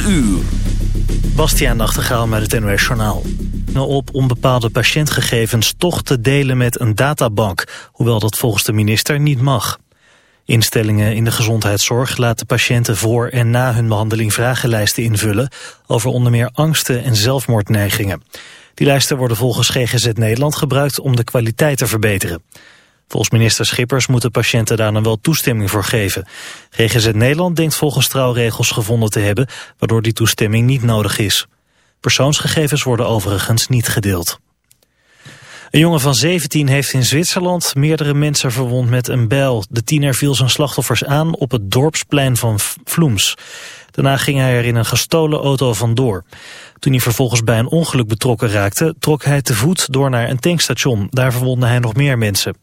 4 uur. Bastiaan Nachtegaal met het NOS Journaal. Op om bepaalde patiëntgegevens toch te delen met een databank... hoewel dat volgens de minister niet mag. Instellingen in de gezondheidszorg laten patiënten voor en na hun behandeling vragenlijsten invullen... over onder meer angsten en zelfmoordneigingen. Die lijsten worden volgens GGZ Nederland gebruikt om de kwaliteit te verbeteren. Volgens minister Schippers moeten patiënten daar dan wel toestemming voor geven. GGZ Nederland denkt volgens trouwregels gevonden te hebben... waardoor die toestemming niet nodig is. Persoonsgegevens worden overigens niet gedeeld. Een jongen van 17 heeft in Zwitserland meerdere mensen verwond met een bijl. De tiener viel zijn slachtoffers aan op het dorpsplein van Vloems. Daarna ging hij er in een gestolen auto vandoor. Toen hij vervolgens bij een ongeluk betrokken raakte, trok hij te voet door naar een tankstation. Daar verwondde hij nog meer mensen.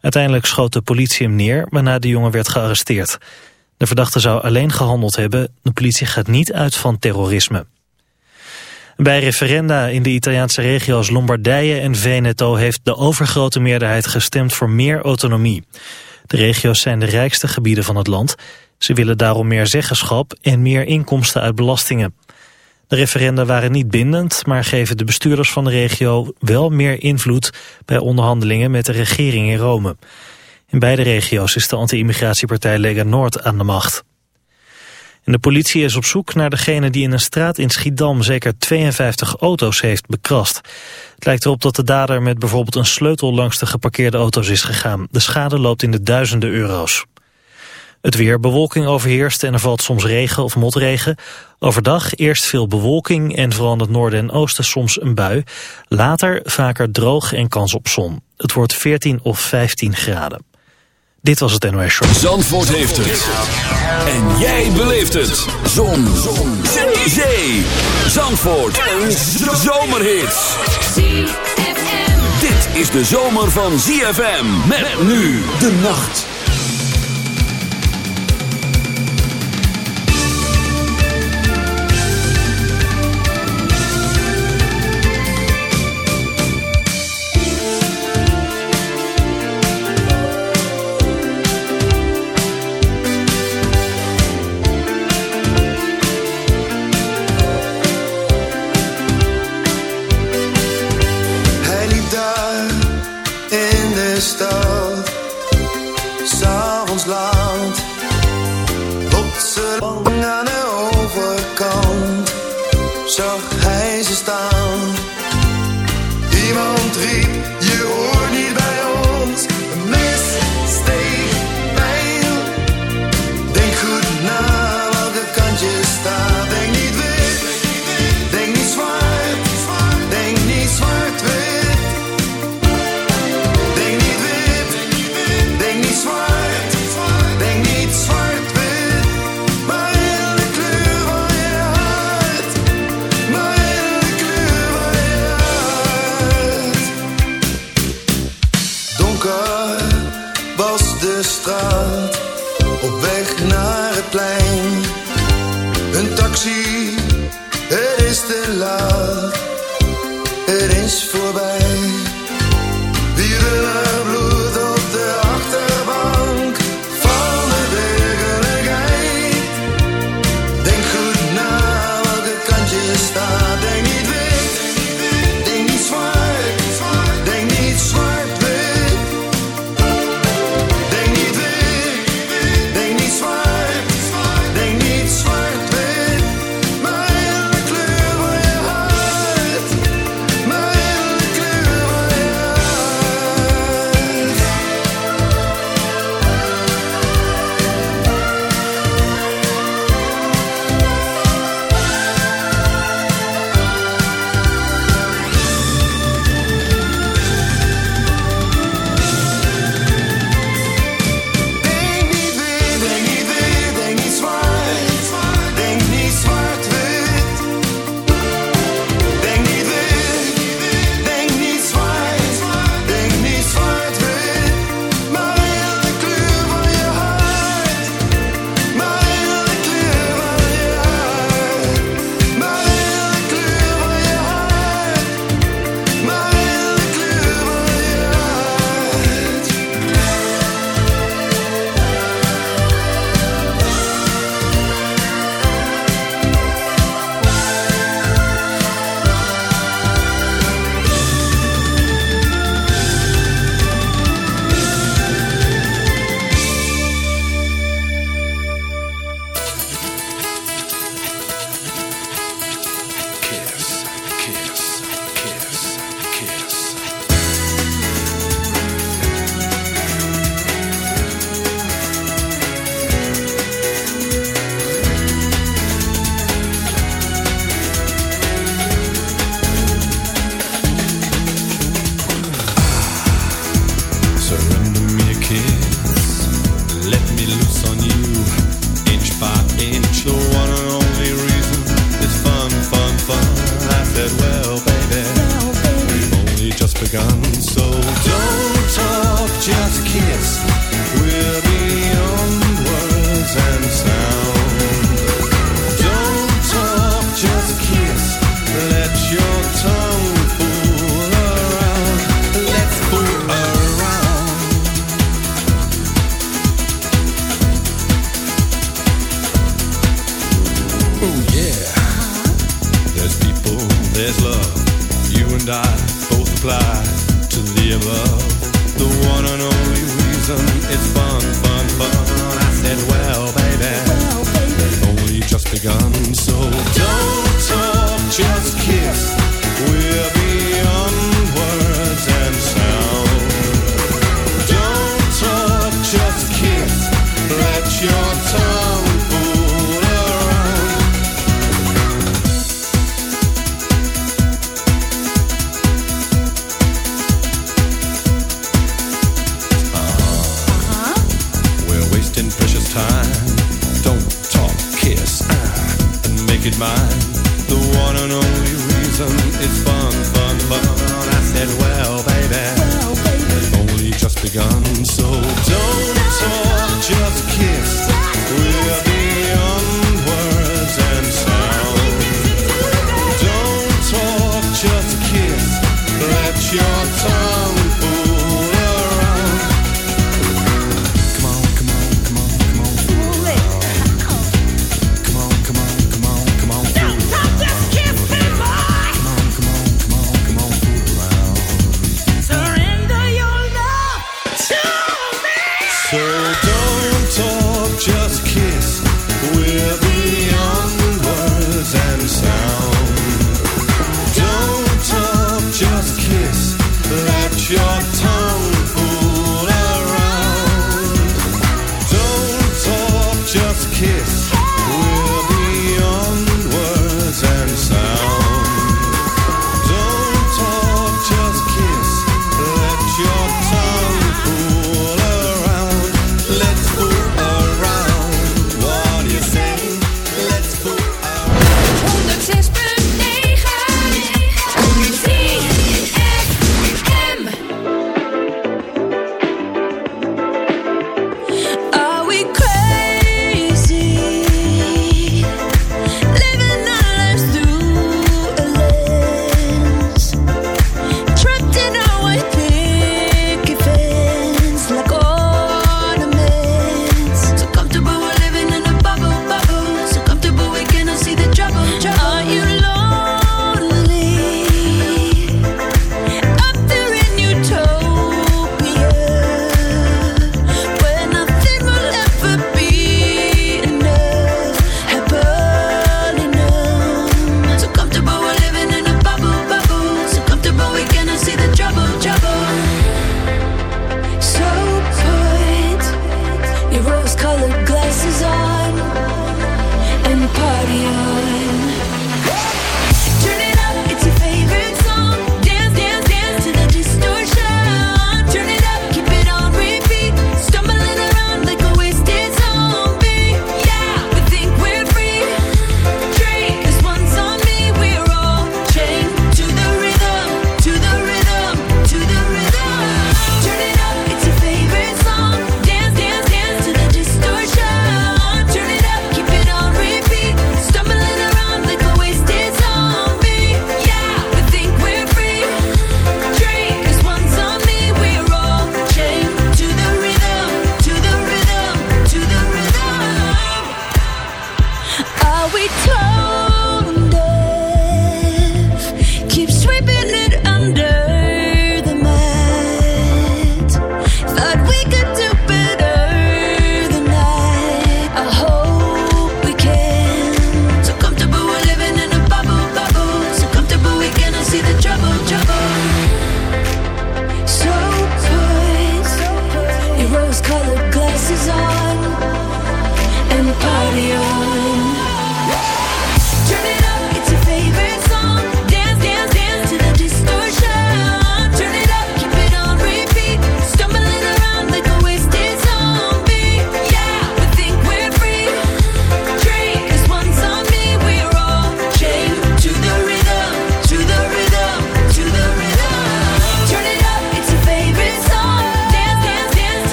Uiteindelijk schoot de politie hem neer, waarna de jongen werd gearresteerd. De verdachte zou alleen gehandeld hebben. De politie gaat niet uit van terrorisme. Bij referenda in de Italiaanse regio's Lombardije en Veneto... heeft de overgrote meerderheid gestemd voor meer autonomie. De regio's zijn de rijkste gebieden van het land. Ze willen daarom meer zeggenschap en meer inkomsten uit belastingen. De referenda waren niet bindend, maar geven de bestuurders van de regio wel meer invloed bij onderhandelingen met de regering in Rome. In beide regio's is de anti-immigratiepartij Lega Noord aan de macht. En de politie is op zoek naar degene die in een straat in Schiedam zeker 52 auto's heeft bekrast. Het lijkt erop dat de dader met bijvoorbeeld een sleutel langs de geparkeerde auto's is gegaan. De schade loopt in de duizenden euro's. Het weer bewolking overheerst en er valt soms regen of motregen. Overdag eerst veel bewolking en vooral in het noorden en oosten soms een bui. Later vaker droog en kans op zon. Het wordt 14 of 15 graden. Dit was het NOS Show. Zandvoort heeft het. En jij beleeft het. Zon. zon. Zee. Zee. Zandvoort. Een zomerhit. Dit is de zomer van ZFM. Met nu de nacht.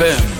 ZFM.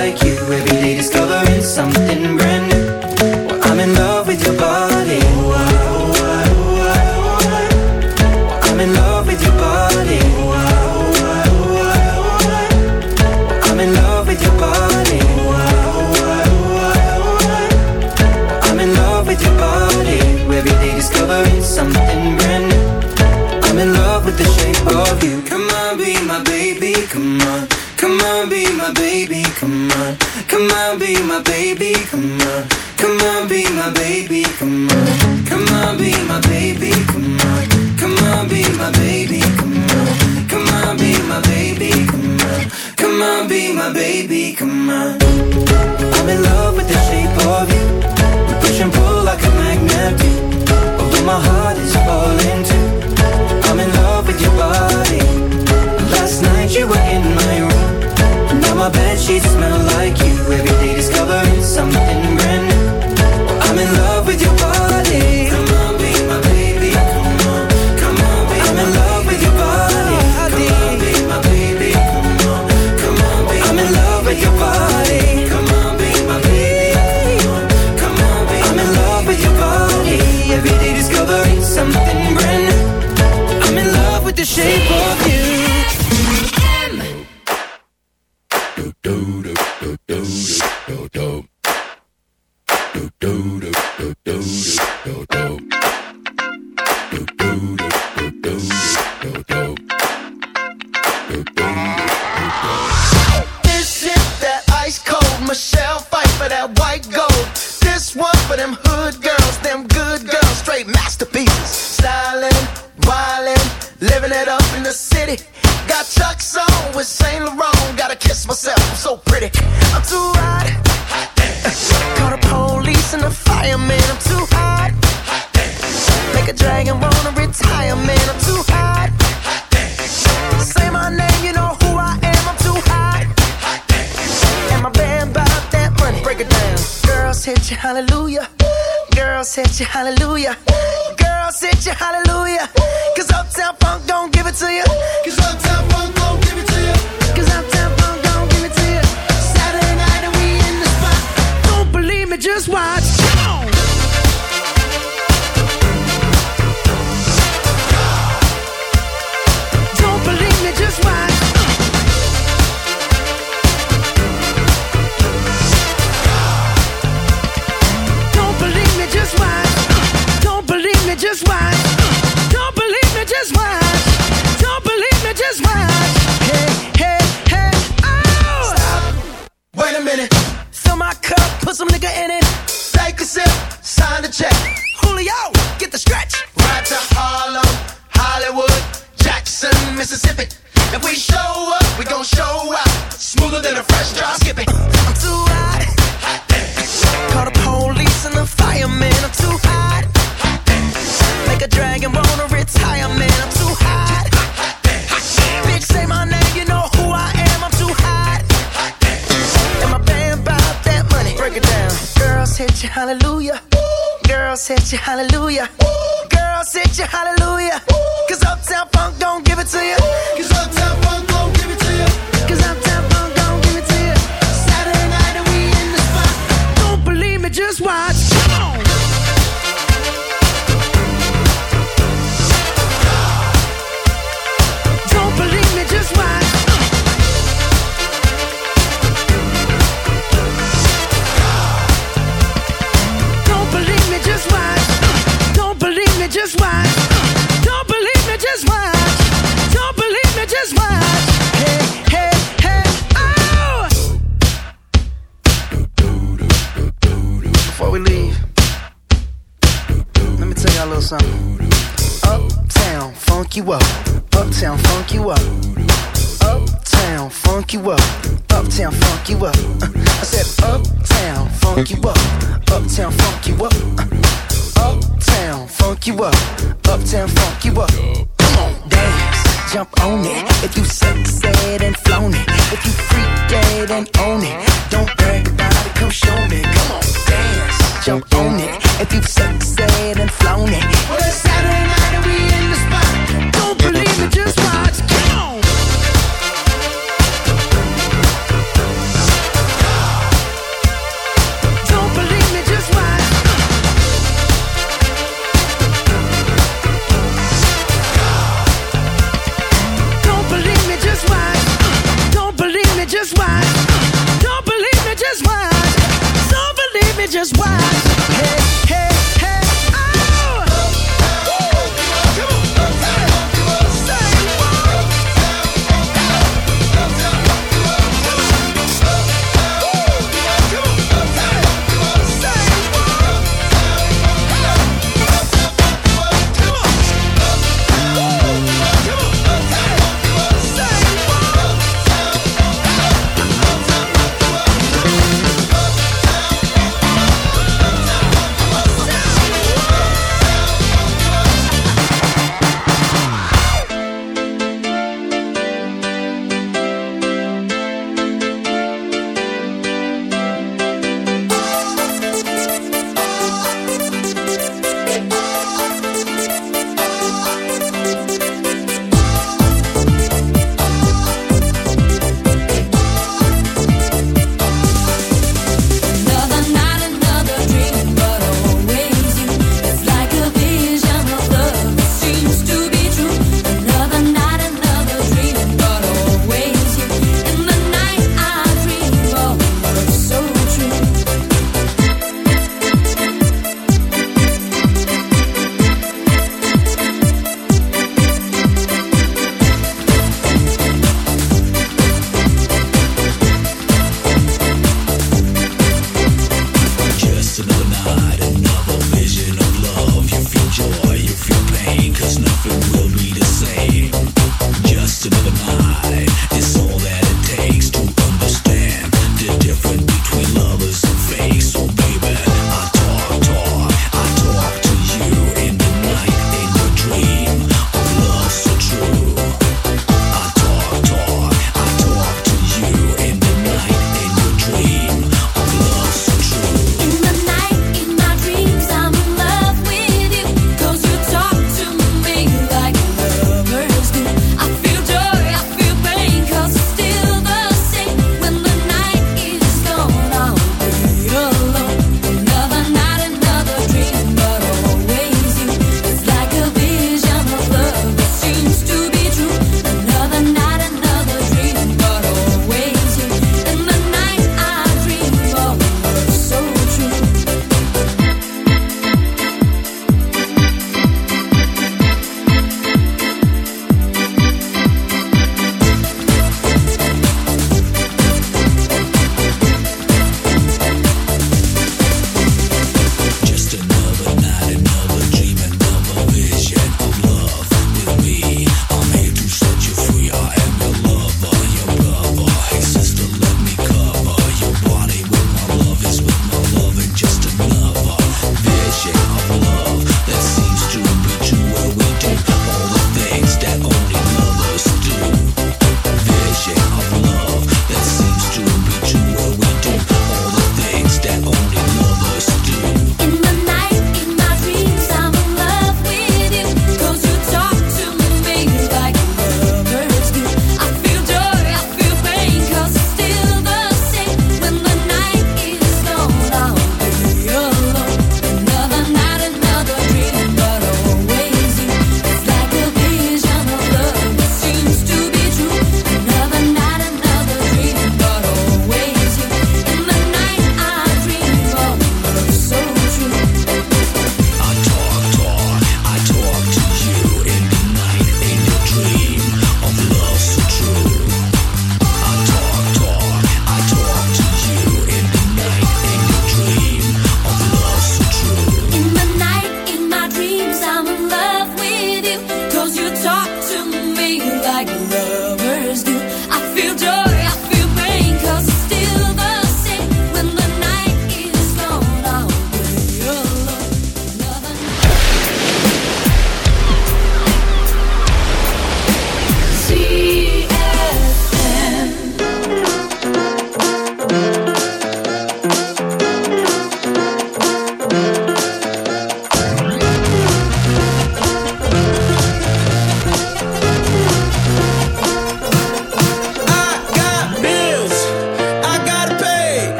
sheets smell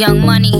young money.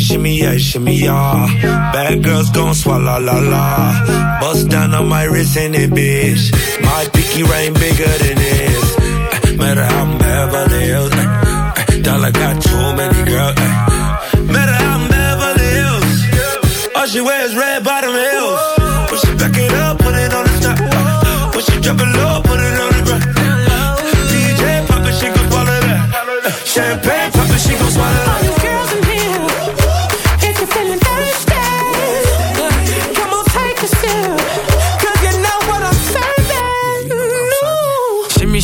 shimmy, ya, shimmy, yeah. Bad girls gon' swallow la la. Bust down on my wrist and it, bitch. My pinky rain bigger than this. Uh, matter how I'm Beverly Hills. Uh, eh, eh, dollar got too many girls. matter how I'm Beverly Hills. All she wears red bottom heels. Push it back it up, put it on the top. Push it drop it low, put it on the ground. DJ pop it, she gon' swallow that. Champagne pop it, she gon' swallow that.